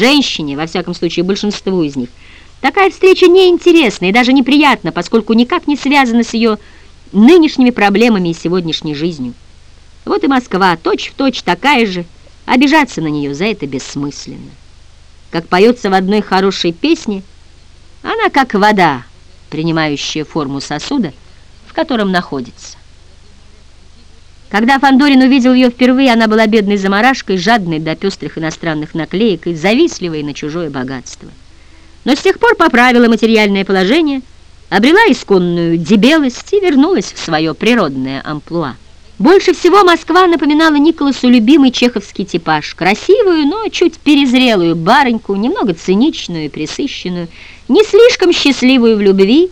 Женщине, во всяком случае большинству из них, такая встреча неинтересна и даже неприятна, поскольку никак не связана с ее нынешними проблемами и сегодняшней жизнью. Вот и Москва, точь-в-точь точь такая же, обижаться на нее за это бессмысленно. Как поется в одной хорошей песне, она как вода, принимающая форму сосуда, в котором находится. Когда Фандорин увидел ее впервые, она была бедной заморашкой, жадной до пестрых иностранных наклеек и завистливой на чужое богатство. Но с тех пор поправила материальное положение, обрела исконную дебелость и вернулась в свое природное амплуа. Больше всего Москва напоминала Николасу любимый чеховский типаж. Красивую, но чуть перезрелую барыньку, немного циничную и присыщенную, не слишком счастливую в любви,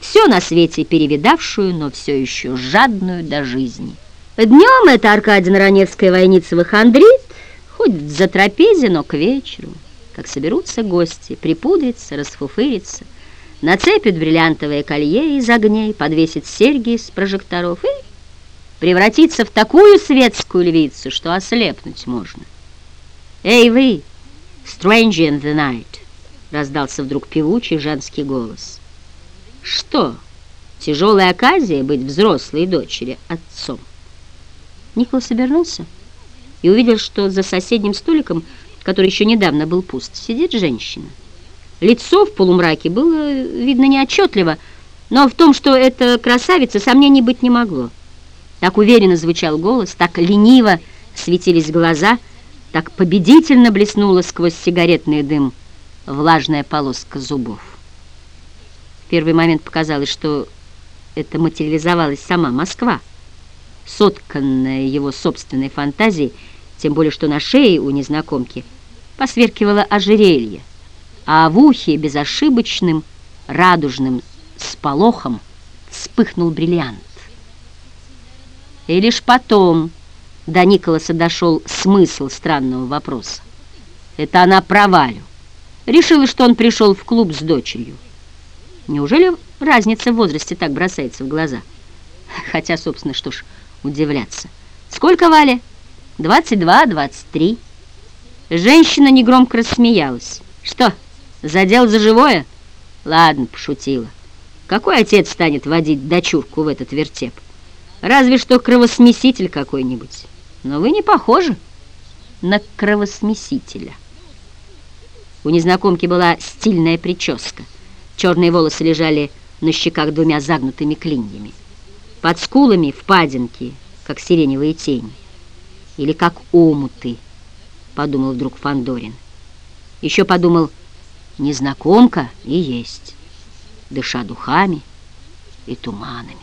все на свете перевидавшую, но все еще жадную до жизни. Днем это Аркадина Раневская Войницева хандрит, ходит за трапезе, но к вечеру, как соберутся гости, припудрится, расфуфырится, нацепит бриллиантовое колье из огней, подвесит серьги из прожекторов и превратиться в такую светскую львицу, что ослепнуть можно. «Эй, вы, stranger in the night!» — раздался вдруг певучий женский голос. «Что, тяжелая оказия быть взрослой дочери отцом?» Николас обернулся и увидел, что за соседним столиком, который еще недавно был пуст, сидит женщина. Лицо в полумраке было видно неотчетливо, но в том, что это красавица, сомнений быть не могло. Так уверенно звучал голос, так лениво светились глаза, так победительно блеснула сквозь сигаретный дым влажная полоска зубов. В первый момент показалось, что это материализовалась сама Москва, сотканная его собственной фантазией, тем более что на шее у незнакомки посверкивало ожерелье, а в ухе безошибочным радужным сполохом вспыхнул бриллиант. И лишь потом до Николаса дошел смысл странного вопроса. Это она про Валю. Решила, что он пришел в клуб с дочерью. Неужели разница в возрасте так бросается в глаза? Хотя, собственно, что ж, удивляться. Сколько Вале? 22, 23. Женщина негромко рассмеялась. Что, задел за живое? Ладно, пошутила. Какой отец станет водить дочурку в этот вертеп? Разве что кровосмеситель какой-нибудь. Но вы не похожи на кровосмесителя. У незнакомки была стильная прическа. Черные волосы лежали на щеках двумя загнутыми клиньями. Под скулами впадинки, как сиреневые тени. Или как омуты, подумал вдруг Фандорин. Еще подумал, незнакомка и есть, дыша духами и туманами.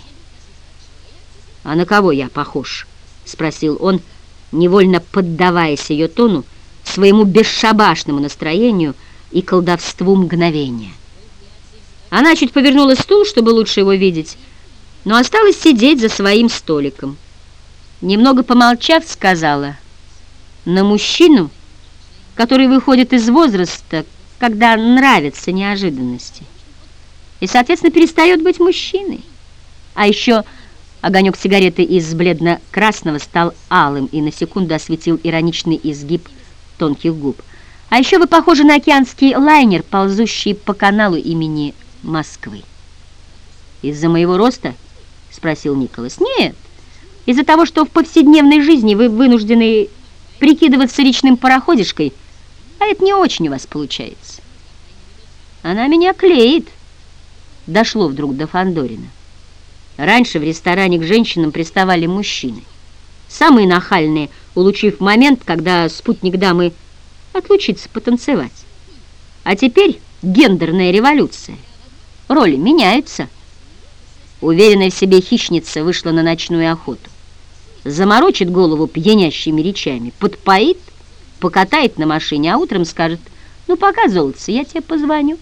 «А на кого я похож?» — спросил он, невольно поддаваясь ее тону, своему бесшабашному настроению и колдовству мгновения. Она чуть повернула стул, чтобы лучше его видеть, но осталась сидеть за своим столиком. Немного помолчав, сказала, «На мужчину, который выходит из возраста, когда нравятся неожиданности, и, соответственно, перестает быть мужчиной, а еще...» Огонек сигареты из бледно-красного стал алым и на секунду осветил ироничный изгиб тонких губ. А еще вы похожи на океанский лайнер, ползущий по каналу имени Москвы. «Из-за моего роста?» — спросил Николас. «Нет, из-за того, что в повседневной жизни вы вынуждены прикидываться речным пароходишкой, а это не очень у вас получается». «Она меня клеит», — дошло вдруг до Фандорина. Раньше в ресторане к женщинам приставали мужчины. Самые нахальные, улучив момент, когда спутник дамы отлучится потанцевать. А теперь гендерная революция. Роли меняются. Уверенная в себе хищница вышла на ночную охоту. Заморочит голову пьянящими речами, подпоит, покатает на машине, а утром скажет, ну пока, золотце, я тебе позвоню.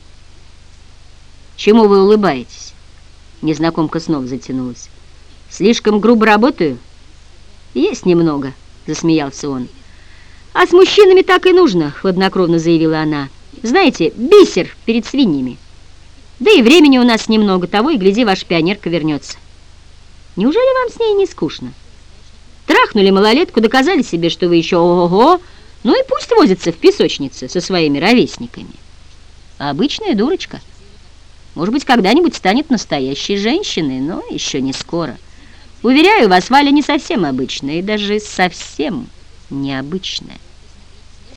Чему вы улыбаетесь? Незнакомка снова затянулась. «Слишком грубо работаю?» «Есть немного», — засмеялся он. «А с мужчинами так и нужно», — хладнокровно заявила она. «Знаете, бисер перед свиньями. Да и времени у нас немного, того и гляди, ваш пионерка вернется. Неужели вам с ней не скучно? Трахнули малолетку, доказали себе, что вы еще ого-го, Ну и пусть возится в песочнице со своими ровесниками. Обычная дурочка. Может быть, когда-нибудь станет настоящей женщиной, но еще не скоро. Уверяю вас, Валя не совсем обычная и даже совсем необычная.